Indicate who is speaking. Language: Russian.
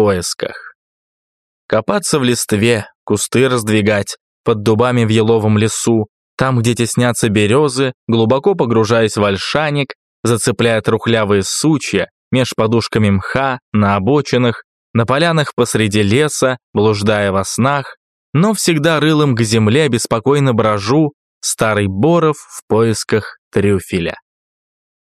Speaker 1: поисках. Копаться в листве, кусты раздвигать, под дубами в еловом лесу, там, где теснятся березы, глубоко погружаясь в ольшаник, зацепляя трухлявые сучья, меж подушками мха, на обочинах, на полянах посреди леса, блуждая во снах, но всегда рылом к земле беспокойно брожу, старый Боров в поисках трюфеля.